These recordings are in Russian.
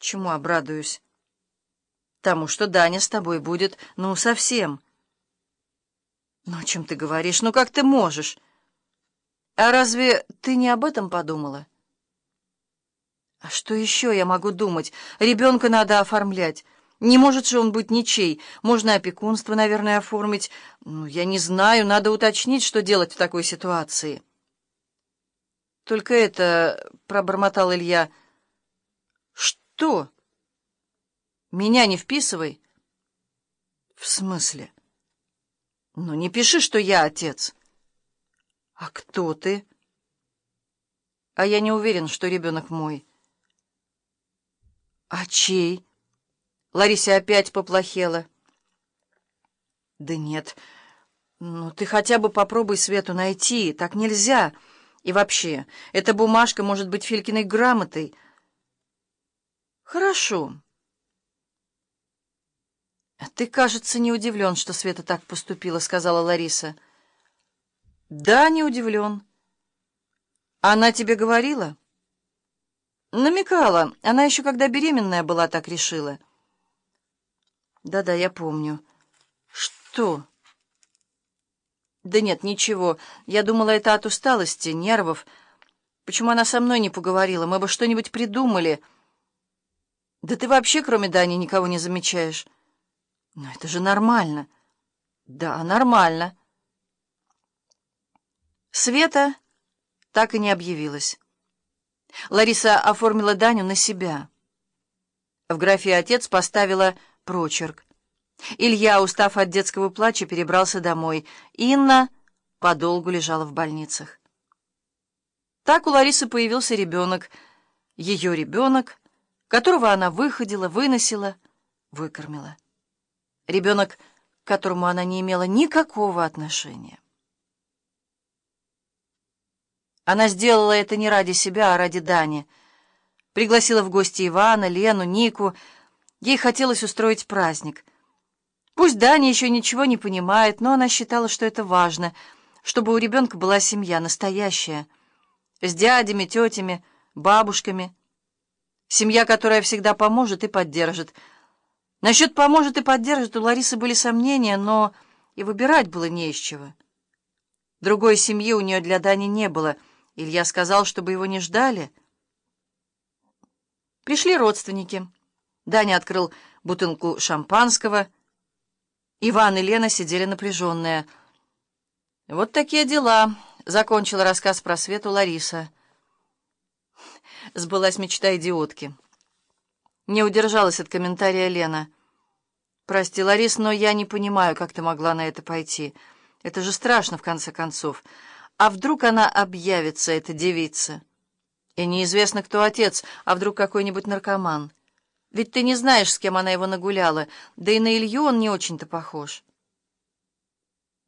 Чему обрадуюсь? Тому, что Даня с тобой будет, ну, совсем. Ну, о чем ты говоришь? Ну, как ты можешь? А разве ты не об этом подумала? А что еще я могу думать? Ребенка надо оформлять. Не может же он быть ничей. Можно опекунство, наверное, оформить. Ну, я не знаю, надо уточнить, что делать в такой ситуации. Только это, — пробормотал Илья, — что? Меня не вписывай. В смысле? Ну, не пиши, что я отец. А кто ты? А я не уверен, что ребенок мой. А чей? Ларисе опять поплохело. Да нет, ну ты хотя бы попробуй Свету найти, так нельзя. И вообще, эта бумажка может быть Филькиной грамотой. Хорошо. А ты, кажется, не удивлен, что Света так поступила, сказала Лариса. Да, не удивлен. Она тебе говорила? Намекала. Она еще когда беременная была, так решила. Да-да, я помню. Что? Да нет, ничего. Я думала, это от усталости, нервов. Почему она со мной не поговорила? Мы бы что-нибудь придумали. Да ты вообще, кроме Дани, никого не замечаешь. Но это же нормально. Да, нормально. Света так и не объявилась. Лариса оформила Даню на себя. В графе «Отец» поставила прочерк. Илья, устав от детского плача, перебрался домой. Инна подолгу лежала в больницах. Так у Ларисы появился ребенок, ее ребенок, которого она выходила, выносила, выкормила. Ребенок, к которому она не имела никакого отношения. Она сделала это не ради себя, а ради Дани. Пригласила в гости Ивана, Лену, Нику, Ей хотелось устроить праздник. Пусть Даня еще ничего не понимает, но она считала, что это важно, чтобы у ребенка была семья настоящая, с дядями, тетями, бабушками. Семья, которая всегда поможет и поддержит. Насчет «поможет и поддержит» у Ларисы были сомнения, но и выбирать было не из чего. Другой семьи у нее для Дани не было. Илья сказал, чтобы его не ждали. Пришли родственники. Даня открыл бутылку шампанского. Иван и Лена сидели напряженные. «Вот такие дела», — закончила рассказ про Свету Лариса. Сбылась мечта идиотки. Не удержалась от комментария Лена. «Прости, Ларис, но я не понимаю, как ты могла на это пойти. Это же страшно, в конце концов. А вдруг она объявится, эта девица? И неизвестно, кто отец, а вдруг какой-нибудь наркоман?» Ведь ты не знаешь, с кем она его нагуляла, да и на Илью он не очень-то похож.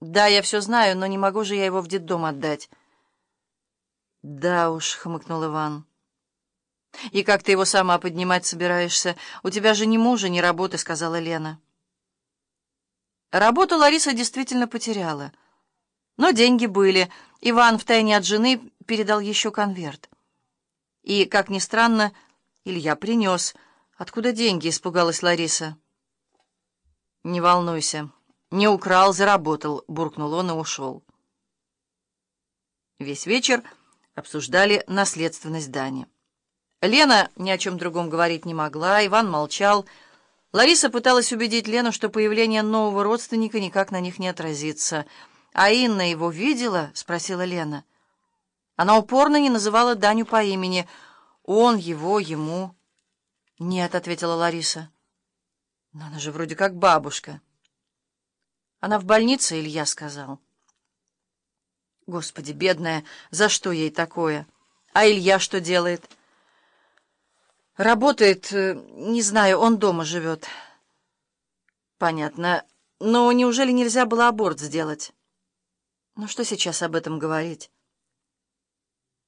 Да, я все знаю, но не могу же я его в детдом отдать. Да уж, хмыкнул Иван. И как ты его сама поднимать собираешься? У тебя же ни мужа, ни работы, сказала Лена. Работу Лариса действительно потеряла. Но деньги были. Иван втайне от жены передал еще конверт. И, как ни странно, Илья принес — «Откуда деньги?» — испугалась Лариса. «Не волнуйся. Не украл, заработал», — буркнул он и ушел. Весь вечер обсуждали наследственность Дани. Лена ни о чем другом говорить не могла, Иван молчал. Лариса пыталась убедить Лену, что появление нового родственника никак на них не отразится. «А Инна его видела?» — спросила Лена. Она упорно не называла Даню по имени. Он, его, ему... «Нет», — ответила Лариса. «Но она же вроде как бабушка». «Она в больнице, Илья сказал». «Господи, бедная, за что ей такое? А Илья что делает?» «Работает, э, не знаю, он дома живет». «Понятно. Но неужели нельзя было аборт сделать?» «Ну что сейчас об этом говорить?»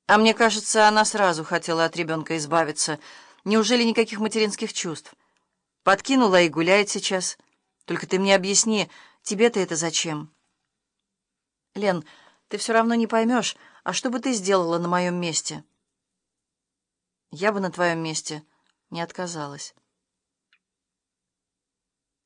«А мне кажется, она сразу хотела от ребенка избавиться». Неужели никаких материнских чувств? Подкинула и гуляет сейчас. Только ты мне объясни, тебе-то это зачем? Лен, ты все равно не поймешь, а что бы ты сделала на моем месте? Я бы на твоем месте не отказалась.